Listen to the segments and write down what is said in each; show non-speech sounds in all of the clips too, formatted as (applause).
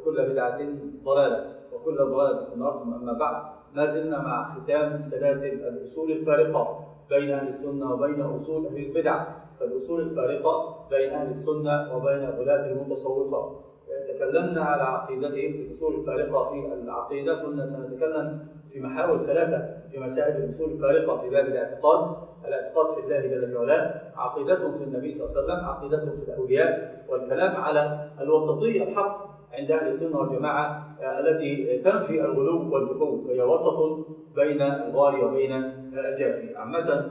وكل بدعة ضلالة وكل ضلالة في النار. ثم أما بعد ما زلنا مع ختام سلاسل الأصول الفارقة بين أهل السنة وبين أصول أهل البدع. فالأصول الفارقة بين أهل السنة وبين غلاة المتصوفة. تكلمنا على عقيدتهم في الأصول الفارقة في العقيدة. كنا سنتكلم في محاور ثلاثة في مسائل الأصول الفارقة في باب الاعتقاد. الاعتقاد في الله جل وعلا عقيدتهم في النبي صلى الله عليه وسلم عقيدتهم في الأولياء والكلام على الوسطية الحق. عند أهل السنة والجماعة التي تنفي الغلو والدخول هي وسط بين الغالي وبين الجافي عامة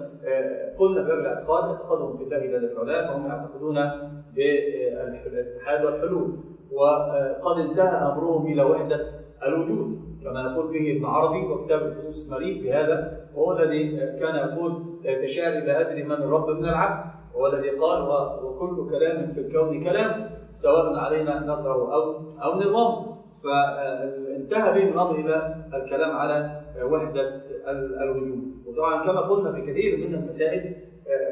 قلنا في باب الاعتقاد اعتقادهم في الله جل وعلا فهم يعتقدون بالاتحاد والحلول. وقد انتهى أمرهم إلى وحدة الوجود كما يقول به ابن عربي وكتاب الخصوص مريء بهذا وهو الذي كان يقول إلى أدري من الرب من العبد وهو الذي قال وكل كلام في الكون كلام. سواء علينا نصره أو أو نظام فانتهى بهم الأمر إلى الكلام على وحدة الوجود. وطبعا كما قلنا في كثير من المسائل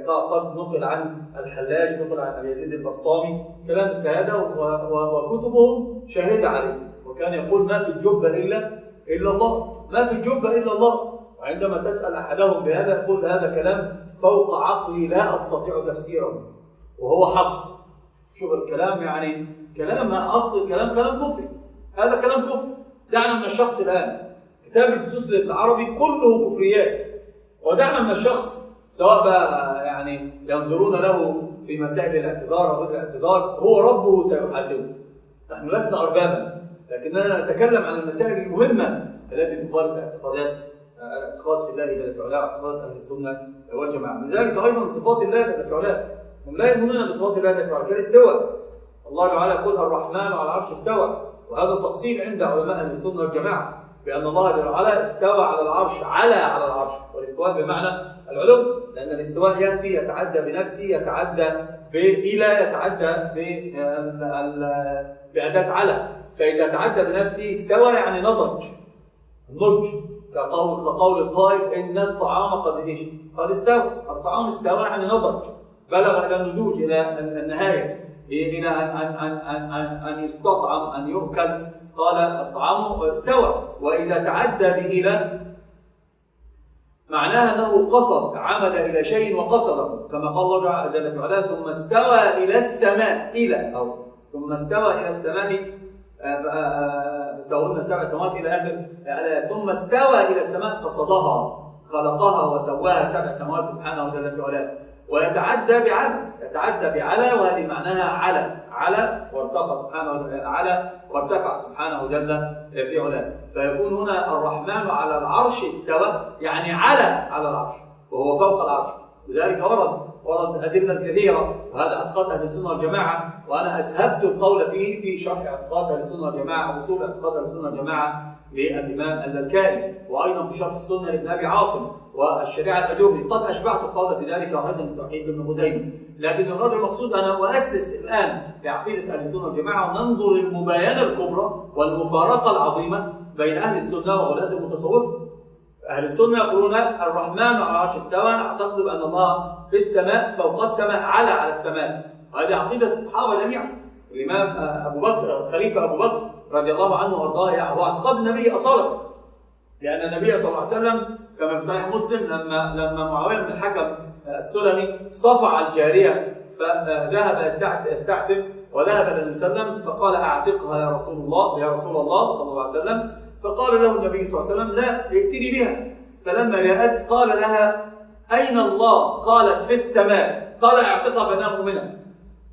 قد نقل عن الحلاج نقل عن أبي يزيد البسطامي كلام هذا وكتبهم شاهده عليه. وكان يقول ما في الجبه الا إلا الله. ما في الجبه إلا الله. وعندما تسأل أحدهم بهذا يقول هذا كلام فوق عقلي لا أستطيع تفسيره. وهو حق. شوف الكلام يعني كلام أصل الكلام كلام كفري هذا كلام كفري دعنا من الشخص الآن. كتاب الفصوص للعربي كله كفريات. ودعنا من الشخص سواء بقى يعني ينظرون له في مسائل الاعتذار أو غير الاعتذار هو ربه سيحاسبه. نحن لسنا اربابا لكننا نتكلم عن المسائل المهمة التي تقال اعتقادات اعتقاد في الله جل وعلا اعتقاد أهل السنة والجماعة. من ذلك أيضا صفات الله جل وعلا هم لا يؤمنون بصفات الله جل وعلا كالاستواء الله تعالى يقول الرحمن على العرش استوى. وهذا تفصيل عند علماء أهل السنة والجماعة بأن الله جل وعلا استوى على العرش على على العرش. والاستواء بمعنى العلو لأن الاستواء يأتي يتعدى بنفسه يتعدى بالى يتعدى بأداة على. فإذا تعدى بنفسه استوى يعني نضج. نضج. كقول كقول القائل إن الطعام قد إيش؟ قد استوى. الطعام استوى يعني نضج. بلغ إلى النضوج إلى النهاية. إلى ان ان ان ان ان, أن يستطعم أن يؤكل. قال الطعام استوى. وإذا تعدى بالى معناها أنه قصد عمد إلى شيء وقصده كما قال الله جل وعلا ثم استوى إلى السماء. إلى أو ثم استوى إلى السماء. سوونا سبع سماوات إلى آخر. ثم استوى إلى السماء قصدها خلقها وسواها سبع سماوات سبحانه وعلا ويتعدى بعلى يتعدى بعلى وهذه معناها على على وارتقى سبحانه على وارتفع سبحانه جل في علاه. فيكون هنا الرحمن على العرش استوى يعني على على العرش وهو فوق العرش. لذلك ورد ورد أدلة كثيرة وهذا اعتقاد أهل السنة والجماعة وأنا أسهبت القول فيه في شرح اعتقاد أهل السنة والجماعة وصول اعتقاد أهل السنة والجماعة. للإمام اللالكائي وأيضا في شرح السنة لابن أبي عاصم والشريعة الأجوبي قد أشبعت القول في ذلك وأيضا التوحيد ابن خزيمة. لكن المراد المقصود أنا أؤسس الآن لعقيدة أهل السنة والجماعة وننظر المباينة الكبرى والمفارقة العظيمة بين أهل السنة وغلاة المتصوفة أهل السنة يقولون الرحمن على العرش استوى. أعتقد أن الله في السماء فوق السماء على على السماء. هذه عقيدة الصحابة جميعا. الإمام أبو بكر الخليفة أبو بكر رضي الله عنه وارضاه هو اعتقاد النبي أصالة لأن النبي صلى الله عليه وسلم كما في صحيح مسلم لما لما معاوية بن الحكم السلمي صفع الجارية فذهب يستعتب وذهب النبي صلى الله عليه وسلم فقال أعتقها يا رسول الله يا رسول الله صلى الله عليه وسلم. فقال له النبي صلى الله عليه وسلم لا ائتني بها. فلما جاءت قال لها أين الله؟ قالت في السماء. قال أعتقها فإنها مؤمنة.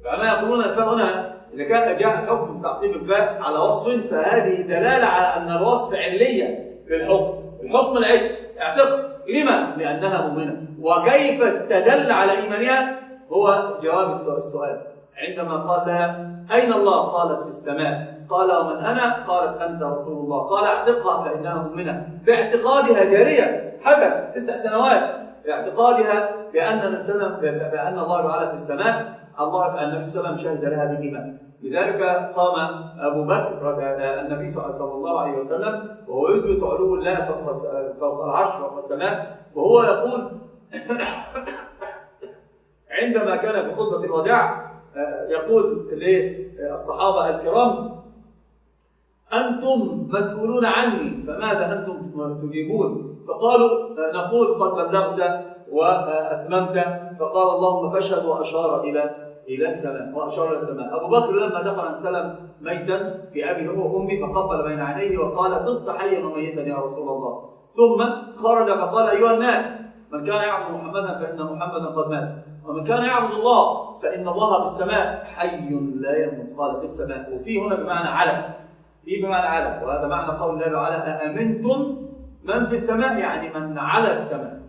فما يقولون هنا إذا كان جاء حكم تعقيب الفاء على وصف فهذه دلالة على أن الوصف علية في الحكم الحكم العلم اعتقد. لما؟ لأنها مؤمنة. وكيف استدل على إيمانها؟ هو جواب السؤال عندما قال لها أين الله؟ قالت في السماء. قال ومن أنا؟ قالت أنت رسول الله. قال اعتقها فإنها مؤمنة. باعتقادها جارية. حدث. تسع سنوات. باعتقادها بأن بأن الله تعالى في السماء. الله النبي صلى الله عليه وسلم شهد لها بالإيمان. لذلك قام أبو بكر النبي صلى الله عليه وسلم وهو يثبت علو الله فوق العرش فوق السماء وهو يقول (coughs) عندما كان في خطبة الوداع يقول للصحابة الكرام أنتم مسؤولون عني فماذا أنتم تجيبون؟ فقالوا نقول قد بلغت وأتممت. فقال اللهم فاشهد وأشار إلى إلى السماء وأشار إلى السماء. أبو بكر لما دخل سلم ميتا في أبي هو وأمي فقبل بين عينيه وقال طبت حيا وميتا يا رسول الله. ثم خرج فقال أيها الناس من كان يعبد محمدا فإن محمدا قد مات. ومن كان يعبد الله فإن الله في السماء حي لا يموت. قال في السماء وفي هنا بمعنى علم. في بمعنى علم. وهذا معنى قول الله تعالى أأمنتم من في السماء؟ يعني من على السماء.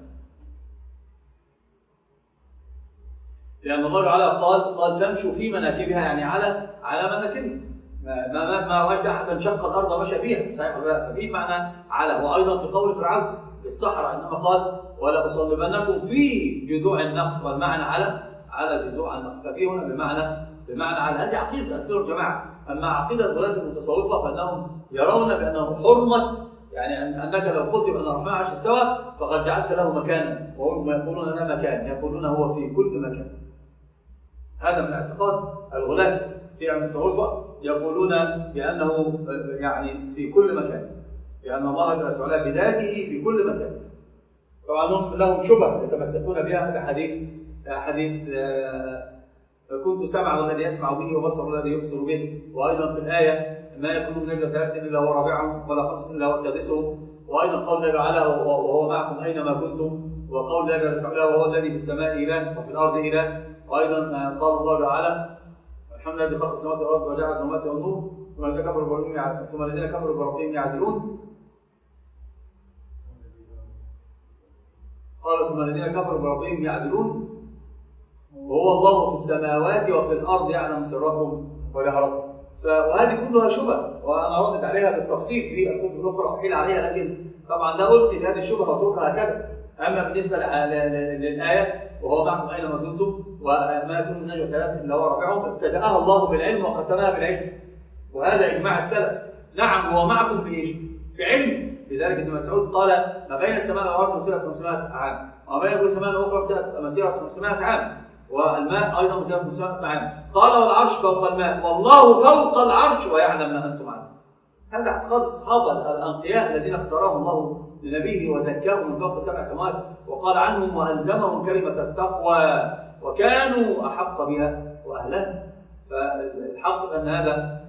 لأن الله تعالى قال قال تمشوا في مناكبها يعني على على مناكبها. ما ما ما وجد أحدا شق الأرض ومشى فيها. صحيح ولا ففي معنى على. وأيضا في قول فرعون في الصحراء إنما قال ولا أصلبنكم في جذوع النخل. والمعنى على على جذوع النخل. ففي هنا بمعنى بمعنى على. هذه عقيدة أسئلة الجماعة. أما عقيدة الغلاة المتصوفة فإنهم يرون بأنه حرمة. يعني أنك لو قلت بأن الرحمن عرش استوى فقد جعلت له مكانا. وهم يقولون لا مكان يقولون هو في كل مكان. هذا من اعتقاد الغلاة في المتصوفة يقولون بأنه يعني في كل مكان لأن الله جل وعلا بذاته في كل مكان. طبعا هم لهم شبه يتمسكون بها. في حديث حديث كنت سمع الذي يسمع به وبصر الذي يبصر به. وأيضا في الآية ما يكون من نجوى ثلاثة إلا هو رابعهم ولا خمسه إلا هو سادسهم وأيضا قول الله تعالى وهو معكم أينما كنتم. وقول الله تعالى وهو الذي في السماء إله وفي الأرض إله. وأيضا قال الله تعالى الحمد لله خلق السماوات والأرض وجعل الظلمات والنور ثم الذين كفروا بربهم ثم الذين كفروا بربهم يعدلون. قال ثم الذين كفروا بربهم يعدلون. وهو الله في السماوات وفي الأرض يعلم سرهم وجهرهم وهذه كلها شبه وأنا ردت عليها بالتفصيل في الكتب الأخرى احيل عليها لكن طبعا لا ألقي هذه الشبهه وأتركها هكذا أما بالنسبة للآية وهو معكم اينما كنتم وما يكون من نجوى ثلاث إلا هو رابعهم ابتدأها الله بالعلم وختمها بالعلم. وهذا إجماع السلف. نعم هو معكم بايش؟ بعلم لذلك ابن مسعود قال ما بين السماء والأرض مسيرة 500 عام وما بين كل سماء وأخرى مسيرة 500 عام والماء أيضا مسيرة 500 عام. قال والعرش فوق الماء. والله فوق العرش ويعلم ما أنتم هذا اعتقاد الصحابة الأنقياء الذين اختارهم الله لنبيه وزكاهم من فوق سبع سماوات وقال عنهم وألزمهم كلمة التقوى وكانوا أحق بها وأهلها. فالحق أن هذا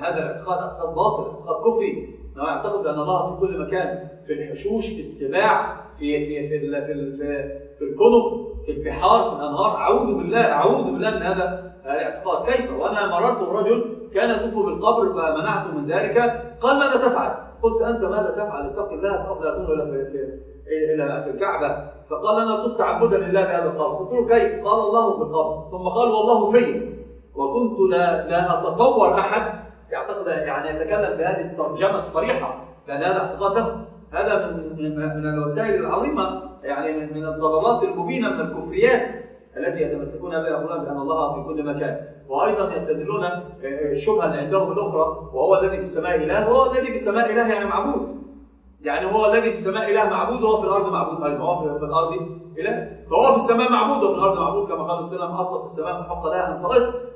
هذا الاعتقاد اعتقاد باطل اعتقاد كفري. انه يعتقد أن الله في كل مكان في الحشوش في السباع في في في في, في, في الكنف في البحار في الأنهار. أعوذ بالله أعوذ بالله من هذا الاعتقاد كيف؟ وأنا مررت برجل كان يطوف بالقبر فمنعته من ذلك. قال ماذا تفعل؟ قلت أنت ماذا تفعل؟ اتق الله في إلى في الكعبة. فقال أنا طفت تعبدا لله بهذا القبر. قلت له كيف؟ قال الله في القبر. ثم قال والله في. وكنت لا لا أتصور أحد يعتقد يعني يتكلم بهذه الترجمة الصريحة لأن هذا اعتقاده. هذا من من الوسائل العظيمة يعني من الضلالات المبينة من الكفريات. التي يتمسكون بها يقولون بان الله في كل مكان. وأيضا يستدلون الشبهه اللي عندهم الأخرى وهو الذي في السماء إله وهو الذي في السماء إله يعني معبود. يعني هو الذي في السماء إله معبود وهو في الأرض معبود. أيضا هو في الأرض إله. فهو في السماء معبود وفي الأرض معبود كما قال الله وسلم اطلق السماء فحق لها ان طردت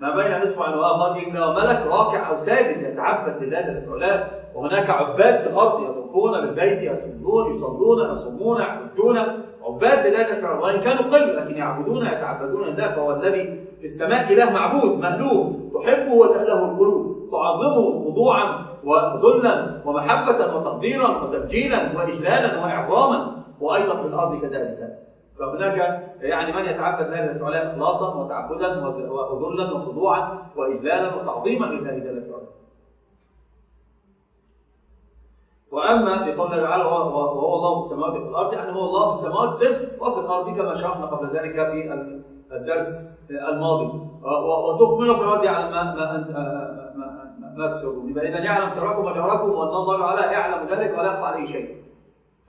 ما بين اصبع وآخر الا ملك راكع أو ساجد يتعبد لله جل وعلا وهناك عباد في الأرض يطوفون بالبيت يصلون يصلون يصومون يحجون. عباد لله وعلا وإن كانوا قل لكن يعبدون يتعبدون لله فهو الذي في السماء إله معبود مألوه تحبه وتأله القلوب تعظمه خضوعا وذلا ومحبة وتقديرا وتبجيلا وإجلالا وإعظاما وأيضا في الأرض كذلك. فهناك يعني من يتعبد لله جل وعلا إخلاصا وتعبدا وذلا وخضوعا وإجلالا وتعظيما لله جل وعلا. وأما في قول الله تعالى وهو الله في السماوات وفي الأرض يعني هو الله في السماوات وفي الأرض كما شرحنا قبل ذلك في الدرس الماضي. وتخبر في الأرض على ما ما أنت ما ما تسرون يبقى إذا يعلم سركم وجهركم وأن الله تعالى يعلم ذلك ولا يخفى عليه شيء.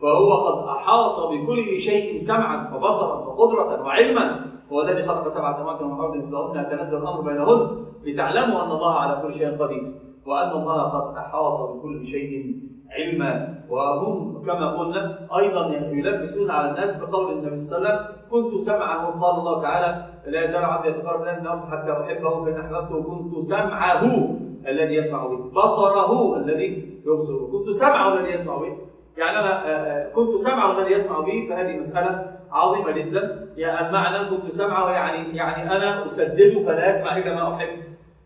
فهو قد أحاط بكل شيء سمعا وبصرا وقدره وعلما. هو الذي خلق سبع سماوات والارض مثلهن يتنزل الأمر بينهن لتعلموا أن الله على كل شيء قدير. وأن الله قد أحاط بكل شيء علما وهم كما قلنا أيضا يلبسون على الناس بقول النبي صلى الله عليه وسلم كنت سمعه. قال الله تعالى لا يزال عبدي يتقرب النار حتى احبه فان احببته كنت سمعه. الذي يسمع به بصره الذي يبصر كنت سمعه الذي يسمع به. يعني أنا آه، آه، كنت سمعه الذي يسمع به. فهذه مسألة عظيمة جدا. يعني المعنى كنت سمعه يعني يعني أنا أسدده فلا يسمع إلا ما أحب.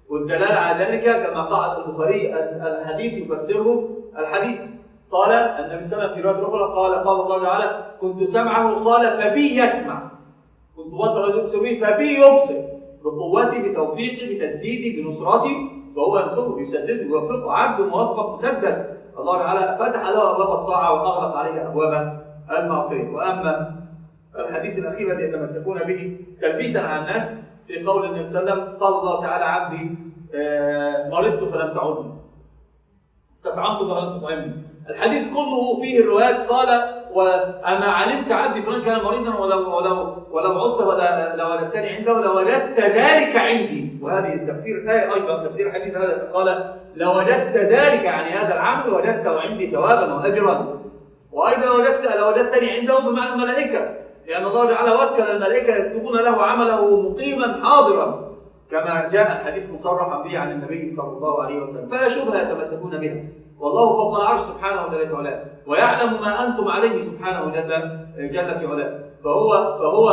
والدلالة على ذلك كما قال البخاري الحديث يفسره الحديث. قال النبي صلى الله عليه وسلم في رواية أخرى قال قال الله تعالى كنت سمعه قال فبي يسمع. كنت بصر يبصر به فبي يبصر. بقوتي بتوفيقي بتسديدي بنصرتي فهو ينصره يسدده ويوفقه عبد موفق مسدد. الله تعالى فتح له أبواب الطاعة وأغلق عليه أبواب المعصية. وأما الحديث الأخير الذي يتمسكون به تلبيسا على الناس في قول النبي صلى الله عليه وسلم قال الله تعالى عبدي آه، مرضت فلم تعدني. استطعمت فلم تطعمني الحديث كله فيه الروايات قال وأما علمت عبدي فلان كان مريضا ولو ولو ولو عدت ولا لوجدتني عنده لوجدت ذلك عندي. وهذه تفسير الآية أيضا تفسير الحديث هذا قال لوجدت ذلك يعني هذا العمل وجدته عندي ثوابا وأجرا. وأيضا وجدت لوجدتني عنده بمعنى الملائكة لأن الله تعالى وكل الملائكة يكتبون له عمله مقيما حاضرا. كما جاء الحديث مصرحا به عن النبي صلى الله عليه وسلم فلا شبهة يتمسكون بها. والله فوق العرش سبحانه وتعالى ويعلم ما أنتم عليه سبحانه جل جل في علاه. فهو فهو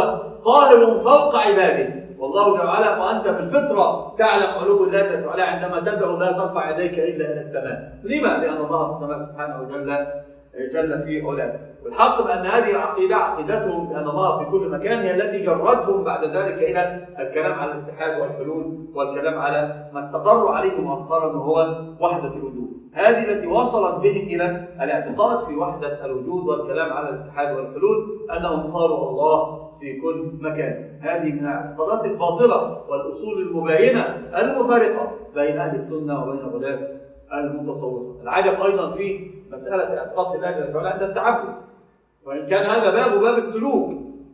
قاهر فوق عباده. والله جل وعلا وأنت في الفطرة تعلم علو الله جل وعلا عندما تدعو لا ترفع يديك إلا إلى السماء. لما؟ لأن الله في السماء سبحانه وجل جل في علاه. والحق بأن هذه العقيدة عقيدتهم بأن الله في كل مكان هي التي جرتهم بعد ذلك إلى الكلام على الاتحاد والحلول والكلام على ما استقروا عليه مؤخرا وهو وحدة الوجود. هذه التي وصلت بهم إلى الاعتقاد في وحدة الوجود والكلام على الاتحاد والحلول أنهم قالوا الله في كل مكان. هذه من الاعتقادات الباطلة والأصول المباينة المفارقة بين أهل السنة وبين غلاة المتصوفة. العجب أيضا في مسألة اعتقاد جل وعلا عند التعبد. وإن كان هذا باب باب السلوك.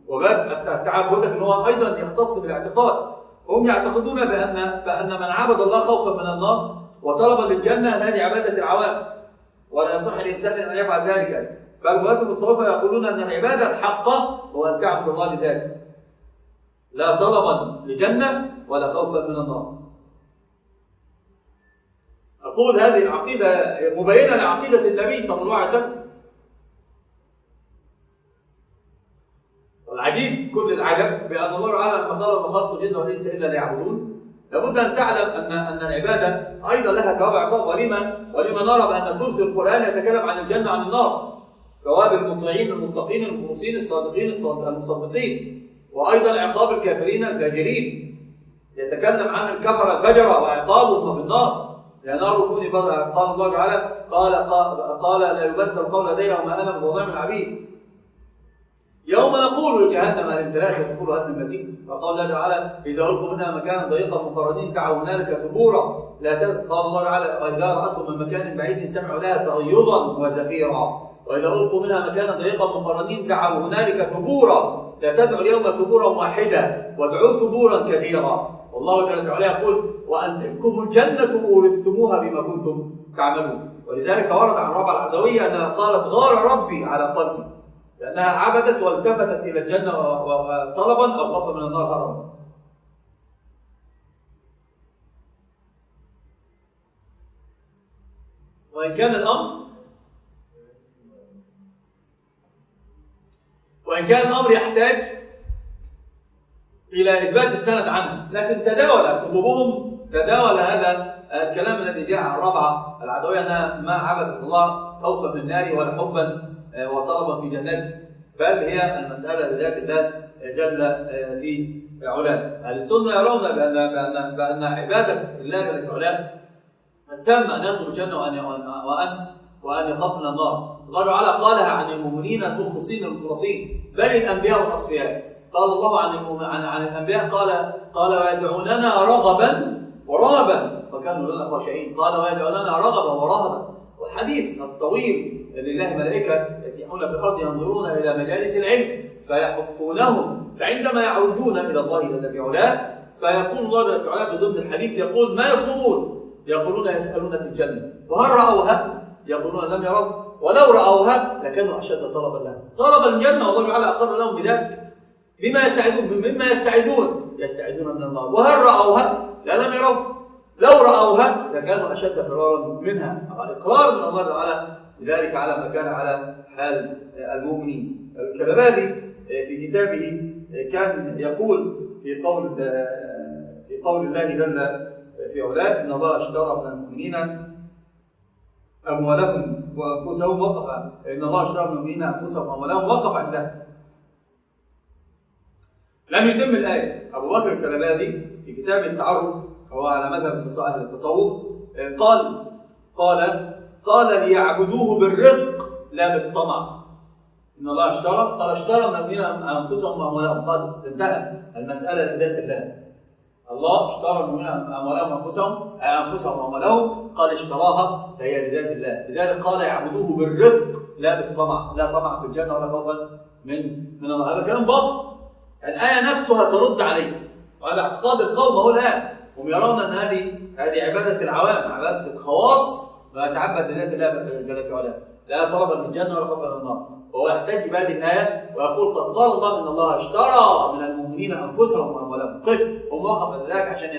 وباب التعبد لكن هو أيضا يختص بالاعتقاد. هم يعتقدون بأن بأن من عبد الله خوفا من الله وطلب للجنة هذه عبادة العوام. ولا يصح الإنسان أن يفعل ذلك. بل غلاة المتصوفة يقولون أن العبادة الحقة هو أن تعبد الله لذلك لا طلبا لجنة ولا خوفا من النار. أقول هذه العقيدة مبينة لعقيدة النبي صلى الله عليه وسلم. والعجيب كل العجب بأن الله تعالى لما قال وما خلقت الجن والإنس إلا ليعبدون. لابد أن تعلم أن أن العبادة أيضا لها ثواب عقاب ولما ولما نرى بأن ثلث القرآن يتكلم عن الجنة عن النار. ثواب المطيعين المتقين المخلصين الصادقين المصدقين. وأيضا عقاب الكافرين الفاجرين. يتكلم عن الكفر الفجرة وعقابهم في النار. لأن نار كوني قال الله تعالى قال قال, لا يبدل القول لدي وما أنا بظلام العبيد يوم نقول لجهنم الامتلاك تقول هذا المزيد فقال الله تعالى إذا القوا منها مكانا ضيقا مقرنين دعوا هنالك ثبورا. لا قال الله تعالى وإذا راتهم من مكان بعيد سمعوا لها تغيظا وزفيرا. وإذا القوا منها مكانا ضيقا مقرنين دعوا هنالك ثبورا. لا تدعوا اليوم ثبورا واحدا وادعوا ثبورا كثيرا. والله جل وعلا يقول وان تلكم الجنة اورثتموها بما كنتم تعملون. ولذلك ورد عن ربع العدوية أنها قالت غار ربي على قلبي لأنها عبدت والتفتت إلى الجنة طلبا أو خوفا من النار هربا وإن كان الأمر وإن كان الأمر يحتاج إلى إثبات السند عنه لكن تداول كتبهم تداول هذا الكلام الذي جاء عن الرابعة العدوية أنها ما عبدت الله خوفا من النار ولا حبا آه، وطلبا في جنته بل هي المسألة لذات الله جل آه، في علاه. أهل السنة يرون بأن, بأن, بأن عبادة الله جل في علاه تم أن يطلب الجنة وأن وأن وأن يخاف من النار؟ الله تعالى قالها عن المؤمنين المخلصين المخلصين بل الأنبياء والأصفياء. قال الله عن عن, عن الأنبياء قال قال ويدعوننا رغبا ورهبا. وكانوا لنا خاشعين. قال ويدعوننا رغبا ورهبا. والحديث الطويل لله ملائكة يسيحون في الأرض ينظرون إلى مجالس العلم فيحفونهم فعندما يعودون إلى الله جل في علاه فيقول الله جل في علاه بضمن الحديث يقول ما يطلبون يقولون يسألون في الجنة. وهل رأوها؟ يقولون لم يروا. ولو رأوها لكانوا أشد طلبا لها. طلب الجنة والله تعالى أقر لهم بذلك. بما يستعدون مما يستعدون يستعدون من الله. وهل رأوها؟ لا لم يروا. لو رأوها لكانوا أشد فرارا منها. إقرار من الله تعالى لذلك على ما كان على حال المؤمنين. الكلبابي في كتابه كان يقول في قول في قول الله جل في علاه إن الله اشترى من المؤمنين أموالهم وأنفسهم وقف إن الله اشترى من المؤمنين أنفسهم وأموالهم وقف عندها لم يتم الآية. أبو بكر الكلبادي في كتاب التعرف هو على مذهب أهل التصوف قال قال قال ليعبدوه بالرزق لا بالطمع. إن الله اشترى قال اشترى من المؤمنين أنفسهم وأموالهم. قال انتهى المسألة لذات الله. الله اشترى المؤمنين أموالهم وأنفسهم أنفسهم وأموالهم قال اشتراها فهي لذات الله. لذلك قال يعبدوه بالرزق لا بالطمع. لا طمع في الجنة ولا خوفا من من الله هذا كلام باطل. الآية نفسها ترد عليه. وهذا اعتقاد القوم هو الآن. هم يرون أن هذه هذه عبادة العوام عبادة الخواص ويتعبد لذات الله جل في علاه. لا طلبا من الجنة ولا خوفا من النار. وهو يحتج بهذه الآية ويقول قد قال الله إن الله اشترى من المؤمنين أنفسهم وأموالهم. قف هم وقف ذلك عشان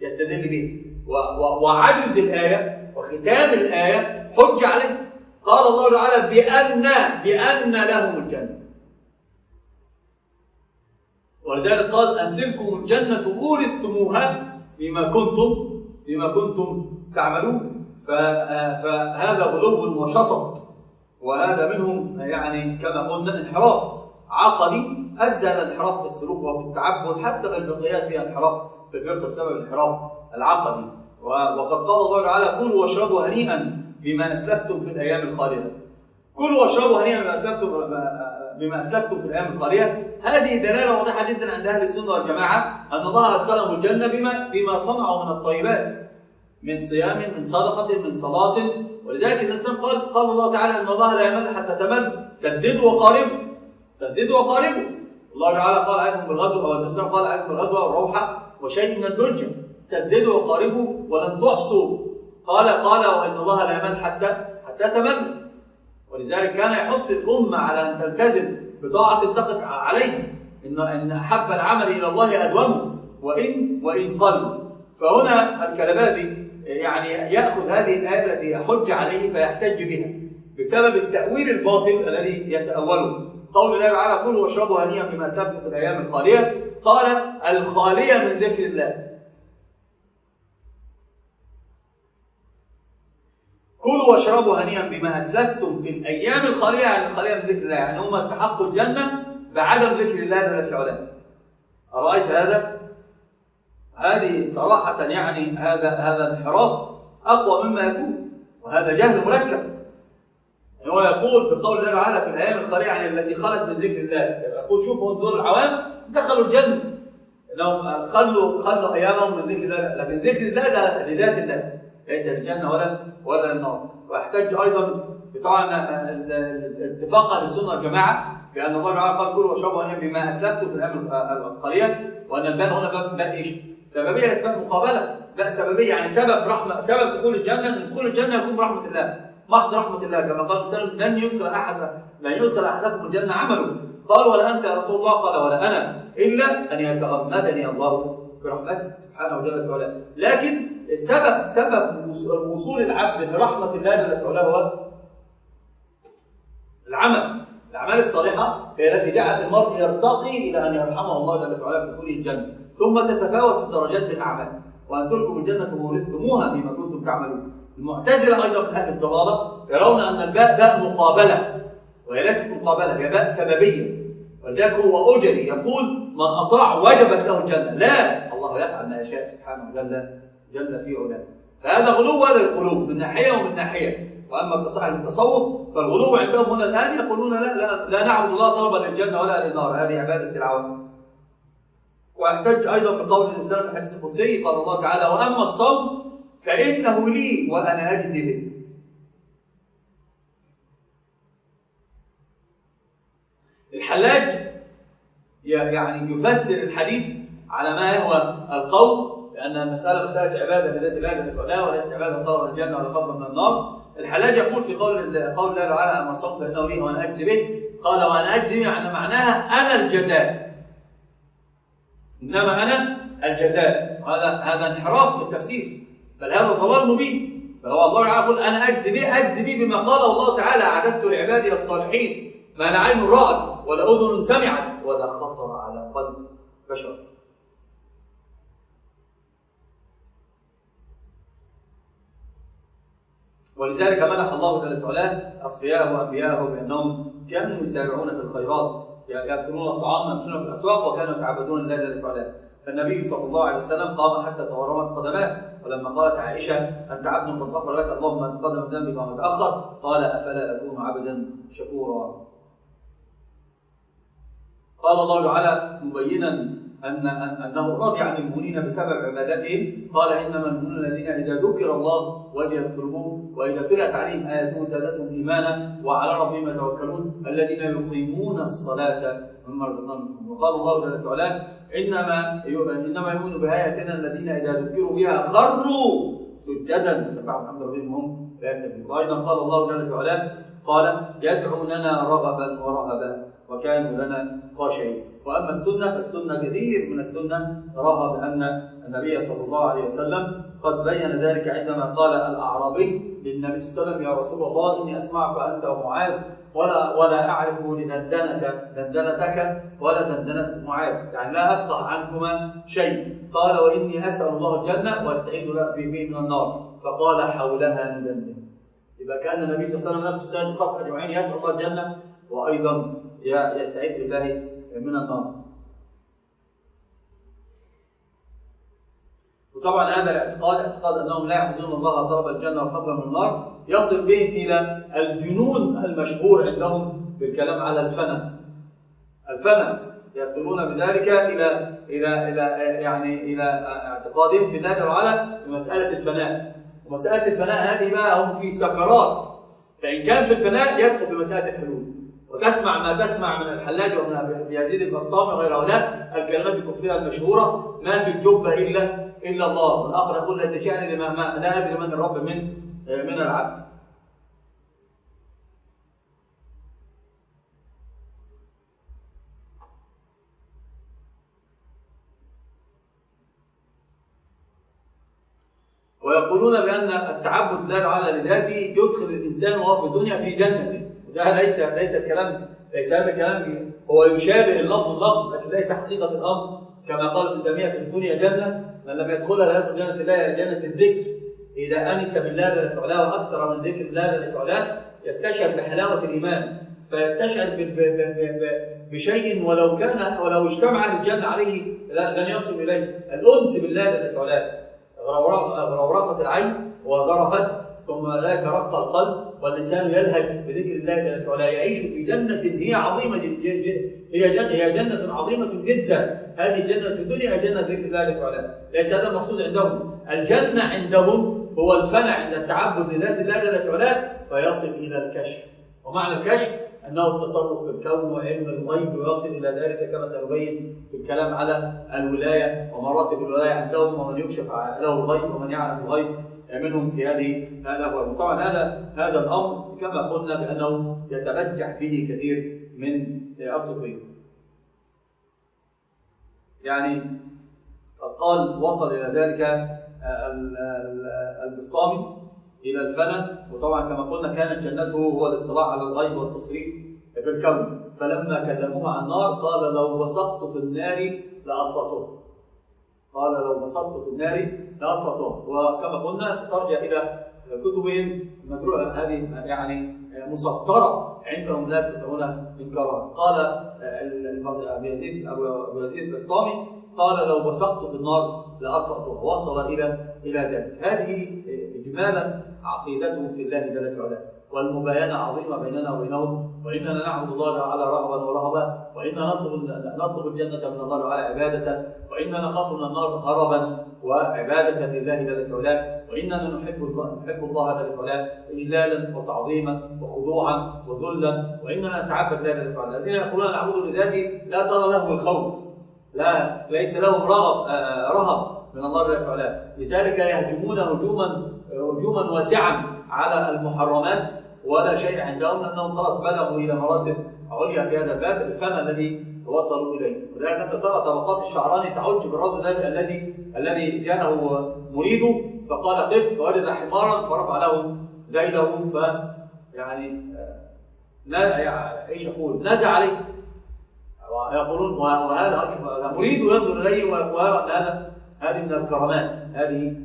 يستدل به. وعجز الآية وختام الآية حج عليه. قال الله تعالى بان بأن لهم الجنة. ولذلك قال ان تلكم الجنة أورثتموها بما كنتم بما كنتم تعملون. فهذا غلو وشطط. وهذا منهم يعني كما قلنا انحراف عقدي أدى إلى انحراف في السلوك وفي التعبد حتى الفقهيات فيها انحراف. في الفقه بسبب الانحراف العقدي وقد قال الله تعالى كلوا واشربوا هنيئا بما أسلفتم في الأيام الخاليه كلوا واشربوا هنيئا بما أسلفتم. بما أسلفتم في الأيام الخاليه هذه دلالة واضحة جدا عند أهل السنة والجماعة أن الله ادخلهم الجنه بما بما صنعوا من الطيبات من صيام من صدقة من صلاة. ولذلك الانسان قال قال الله تعالى إن الله لا يمل حتى تمل. سددوا وقاربوا. سددوا وقاربوا. الله تعالى قال عليكم بالغدوه أو الانسان قال عليكم بالغدوه والروحه وشيء من الدرجه سددوا وقاربوا ولن تحصوا. قال قال وإن الله لا يمل حتى حتى تمل. ولذلك كان يحث الأمة على أن تلتزم بطاعة اتقت عليه ان إن أحب العمل إلى الله أدومه وان وإن قل فهنا الكلبابي يعني يأخذ هذه الآية التي يحج عليه فيحتج بها بسبب التأويل الباطل الذي يتأوله. قول الله تعالى كلوا واشربوا هنيئا بما سبق في الأيام الخالية. قال الخالية من ذكر الله. كلوا واشربوا هنيئا بما أسلفتم في الأيام الخالية. يعني الخالية من ذكر الله يعني هم استحقوا الجنة بعدم ذكر الله جل في علاه أرأيت هذا؟ هذه صراحة يعني هذا هذا انحراف أقوى مما يكون وهذا جهل مركب. يعني هو يقول في قول الله تعالى في الأيام الخالية يعني التي خلت من ذكر الله. يقول شوفوا دول العوام دخلوا الجنة. إنهم خلوا خلوا أيامهم من ذكر الله. لكن ذكر الله لذات الله. ليس للجنة ولا ولا للنار وأحتج أيضا بطبعا اتفاق أهل السنة والجماعة بأن الله تعالى قال كلوا واشربوا هنيئا بما اسلفتم في الأيام القليله وأن الباب هنا باب باب إيش؟ سببية باب مقابلة. لا سببية يعني سبب رحمه سبب دخول الجنة إن دخول الجنة يكون برحمة الله. محض رحمة الله كما قال وسلم لن يدخل احد لن يدخل أحدكم الجنة عمله. قال ولا أنت يا رسول الله. قال ولا أنا إلا أن يتغمدني الله برحمته سبحانه وجل وعلا لكن السبب سبب وصول العبد لرحمة الله جل وعلا هو العمل. الأعمال الصالحة هي التي جعلت المرء يرتقي إلى أن يرحمه الله جل وعلا بدخوله الجنه ثم تتفاوت الدرجات في الأعمال. وأن تلكم الجنة وورثتموها بما كنتم تعملون. المعتزلة أيضا من أهل الضلالة يرون أن الباء باء مقابلة. وهي ليست مقابلة هي باء سببية. ولذلك هو أجري يقول من أطاع وجبت له الجنة. لا. الله يفعل ما يشاء سبحانه جل جل في علاه. فهذا غلو وهذا الغلو من ناحية ومن ناحية. وأما صاحب التصوف فالغلو عندهم هنا الآن يقولون لا لا, لا نعبد الله طلبا للجنة ولا للنار. هذه عبادة العوام. وأحتج أيضا بقول الإنسان في الحديث القدسي قال الله تعالى وأما الصوم فإنه لي وأنا أجزي به. الحلاج يعني يفسر الحديث على ما هو القول لأن المسألة مسألة عبادة لذات جل وعلا وليست عبادة طلب الجنة ولا فضل من النار. الحلاج يقول في قول قول الله تعالى أما الصوم فإنه لي وأنا أجزي به قال وأنا أجزي يعني معناها أنا الجزاء. إنما أنا الجزاء. هذا هذا انحراف في التفسير. بل هذا ضلال مبين. فهو الله تعالى يقول أنا أجزي به أجزي به بما قال الله تعالى أعددت لعبادي الصالحين ما لا عين رأت ولا أذن سمعت ولا خطر على قلب بشر. ولذلك مدح الله جل وعلا أصفياءه وأنبياءه بأنهم كانوا يسارعون في الخيرات يأكلون الطعام ويمشون في الأسواق وكانوا يتعبدون الله جل وعلا. فالنبي صلى الله عليه وسلم قام حتى تورمت قدماه ولما قالت عائشة أنت عبد قد غفر لك اللهم أن تقدم ذنبك وما تأخر قال أفلا أكون عبدا شكورا؟ قال الله تعالى مبينا أن أنه راضي عن المؤمنين بسبب عبادتهم. قال إنما المؤمنون الذين إذا ذكر الله وجلت قلوبهم وإذا تلت عليهم آياته زادتهم إيمانا وعلى ربهم يتوكلون الذين يقيمون الصلاة مما رزقناهم. وقال الله جل وعلا إنما إنما يؤمن بآياتنا الذين إذا ذكروا بها خروا سجدا. سبحوا الحمد ربهم هم لا يستكبرون وأيضا قال الله جل وعلا قال يدعوننا رغبا ورهبا. وكانوا لنا خاشعين وأما السنة فالسنة كثير من السنة تراها بأن النبي صلى الله عليه وسلم قد بين ذلك عندما قال الأعرابي للنبي صلى الله عليه وسلم يا رسول الله إني أسمعك أنت ومعاذ ولا ولا أعرف لدندنك دندنتك ولا دندنة معاذ. يعني لا افقه عنكما شيء. قال وإني أسأل الله الجنة وأستعيذ به من النار. فقال حولها ندندن إذا كان النبي صلى الله عليه وسلم نفسه سيد الخلق أجمعين يسأل الله الجنة وأيضا يستعيذ بالله من النار. وطبعا هذا الاعتقاد اعتقاد أنهم لا يعبدون الله طلب الجنة والفضل من النار يصل بهم إلى الجنون المشهور عندهم بالكلام على الفنا الفنا يصلون بذلك إلى إلى إلى يعني إلى اعتقادهم في الله تعالى بمسألة الفناء. ومسألة الفناء هذه بقى هم في سكرات فإن كان في الفناء يدخل في مساله الحلول. وتسمع ما تسمع من الحلاج ومن أبي يزيد البسطامي وغير هؤلاء الكلمات الكفرية المشهورة. ما في الجبة الا إلا الله. والآخر يقول لا تشاءني لما ما لا ادري من الرب من من العبد. ويقولون بأن التعبد لا تعالى لذاته. يدخل الإنسان وهو في الدنيا في جنته. وده ليس ليس الكلام ليس هذا الكلام هو يشابه اللفظ اللفظ لكن ليس حقيقة الأمر. كما قال ابن تيميه في الدنيا جنة من لم يدخلها لا يدخل جنة الله جنة الذكر. إذا أنس بالله جل وعلا وأكثر من ذكر الله جل وعلا يستشعر بحلاوة الإيمان. فيستشعر بشيء ولو كان ولو اجتمع الجنة عليه لن يصل إليه. الأنس بالله جل وعلا غرورقه العين وذرفت ثم ذاك رق القلب. واللسان يلهج بذكر الله جل وعلا يعيش في جنة هي عظيمة جدا هي جنة هي جنة عظيمة جدا. هذه جنة الدنيا جنة ذكر الله جل وعلا. ليس هذا المقصود عندهم. الجنة عندهم هو الفنى عند التعبد لذات الله جل وعلا فيصل إلى الكشف. ومعنى الكشف أنه التصرف في الكون وعلم الغيب ويصل إلى ذلك كما سنبين في الكلام على الولاية ومراتب الولاية عندهم ومن يكشف له الغيب ومن يعلم الغيب. منهم في هذه هذا طبعا هذا هذا الأمر كما قلنا بأنه يتبجح به كثير من الصوفيه. يعني قد قال وصل إلى ذلك البسطامي إلى الفنا وطبعا كما قلنا كانت جنته هو الاطلاع على الغيب والتصريف في الكون فلما كلموه عن النار قال لو بسطت في النار لأطفأته. قال لو بسطت في النار لأطفأتها وكما قلنا ترجع إلى كتبهم مدروءة هذه يعني مسطرة عندهم لا يستطيعون إنكارها. قال أبو يزيد أبو يزيد البسطامي قال لو بسطت في النار لأطفأتها وصل إلى إلى ذلك. هذه إجمالا عقيدتهم في الله جل وعلا. والمباينة عظيمة بيننا وبينهم وإننا نعبد الله على رغبا ورهبا وإننا نطلب الجنة من الله على عبادة وإننا نخاف من النار هربا وعبادة لله جل وعلا وإننا نحب نحب الله جل وعلا إجلالا وتعظيما وخضوعا وذلا وإننا نتعبد الله جل وعلا الذين يقولون نعبد لذاته لا ترى لهم الخوف لا ليس لهم رغب رهب من الله جل وعلا لذلك يهجمون هجوما هجوما واسعا على المحرمات ولا شيء عندهم لأنهم خلاص بلغوا إلى مراتب عليا في هذا الباب الفم الذي وصلوا إليه؟ ولذلك انت ترى طبقات الشعراني تعج بالرجل الذي الذي جاءه مريده فقال قف فوجد حمارا فرفع له ذيله ف يعني إيش يقول؟ نزع عليه. ويقولون وهذا مريد ينظر إليه ويرى ان هذا هذه من الكرامات هذه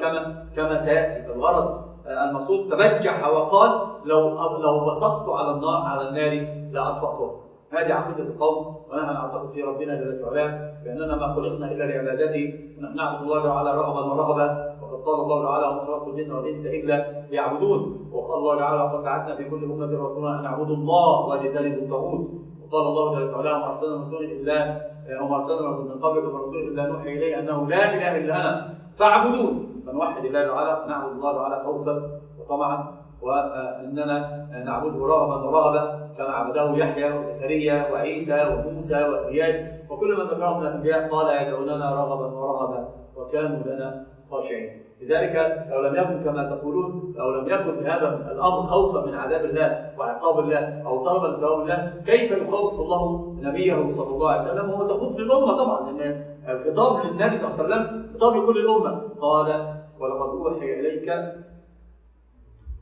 كما كما سيأتي الغرض. المقصود تبجح وقال لو لو بسطت على النار على النار لاطفأتها هذه عقيدة القوم ونحن نعتقد في ربنا جل وعلا بأننا ما خلقنا إلا لعبادته ونحن نعبد الله تعالى رغبا ورهبا وقد قال الله تعالى وما خلقت الجن والإنس إلا ليعبدون. وقال الله تعالى وقد بعثنا في كل أمة رسولا أن اعبدوا الله واجتنبوا الطاغوت. وقال الله جل وعلا وما أرسلنا رسولا الا وما أرسلنا من قبلك من رسول إلا نوحي إليه أنه لا إله إلا أنا فاعبدون. فنوحد الله تعالى نعبد الله تعالى خوفا وطمعا وإننا نعبده رغبا ورهبا كما عبده يحيى وزكريا وعيسى وموسى وإلياس وكل من ذكرهم من الأنبياء قال يدعوننا رغبا ورهبا وكانوا لنا خاشعين. لذلك لو لم يكن كما تقولون لو لم يكن هذا الأمر خوفا من عذاب الله وعقاب الله أو طلبا لثواب الله كيف يخوف الله نبيه صلى الله عليه وسلم وهو تخوف للأمة طبعا؟ لأن الخطاب للنبي صلى الله عليه وسلم خطاب لكل الأمة. قال ولقد أوحي إليك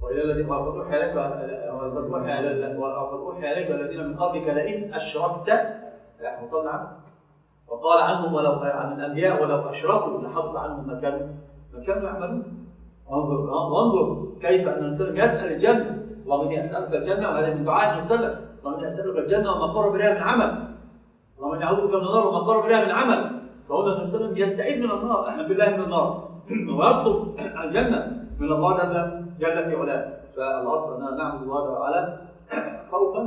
وإلى الذين ولقد أوحي إليك ولقد أوحي ولقد أوحي إليك الذين من قبلك لئن أشركت مطلع عنه وقال عنهم ولو عن الأنبياء ولو أشركوا لحط عنهم ما كانوا ما كانوا يعملون. انظر وانظر كيف ان الانسان يسأل الجنة اللهم إني أسألك الجنة وهذا من دعاء النبي صلى الله عليه وسلم اللهم إني أسألك الجنة وما قرب اليها من عمل. اللهم إني أعوذ بك من النار وما قرب اليها من عمل. النبي صلى الله عليه وسلم يستعيذ من النار إحنا بالله من النار. (clears throat) ويطلب الجنة من الله جل جل في علاه. فالاصل اننا نعبد الله تعالى (clears throat) خوفا.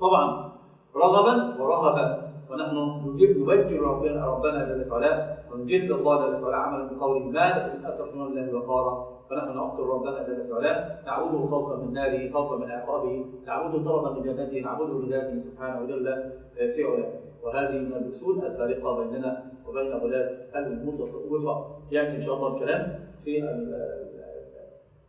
طبعا رغبا ورهبا. ونحن نبجل ربنا ربنا جل وعلا ونجد الله جل وعلا عملا بقوله ما اتقون الله وقارا فنحن نعبد ربنا جل وعلا نعبده خوفا من ناره خوفا من عقابه نعبده طلبا من جنته نعبده لذاته سبحانه وجل في علاه. وهذه من الأصول الفارقة بيننا وبين غلاة المتصوفة. يأتي إن شاء الله الكلام في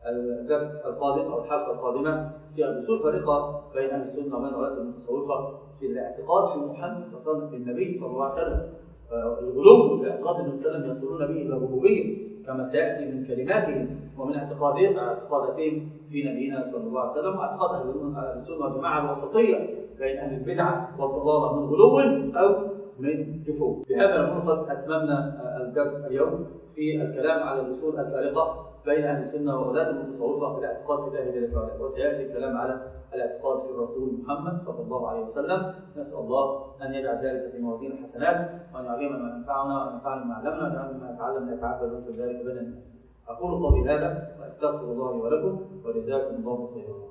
الدرس القادم أو الحلقة القادمة في الأصول الفارقة بين أهل السنة وبين غلاة المتصوفة في الاعتقاد في محمد صلى الله عليه وسلم في النبي صلى الله عليه وسلم. الغلو في اعتقاد النبي صلى الله عليه وسلم يصلون به إلى الربوبيه كما سيأتي من كلماتهم ومن اعتقاداتهم في نبينا صلى الله عليه وسلم واعتقاد أهل السنة والجماعة الوسطية بين أهل البدعه والضلالة من غلو أو من جفوف. بهذا نكون قد أتممنا الدرس اليوم في الكلام على الاصول الفارقة بين أهل السنة وغلاة المتصوفة في الاعتقاد في الله جل وعلا. وسيأتي الكلام على الاعتقاد في الرسول محمد صلى الله عليه وسلم. نسأل الله أن يجعل ذلك في موازين الحسنات وأن يعلمنا ما ينفعنا وأن ينفعنا ما علمنا وأن ما يتعلم يتعبد في ذلك بين الناس. أقول قولي هذا وأستغفر الله لي ولكم وجزاكم الله خيرا.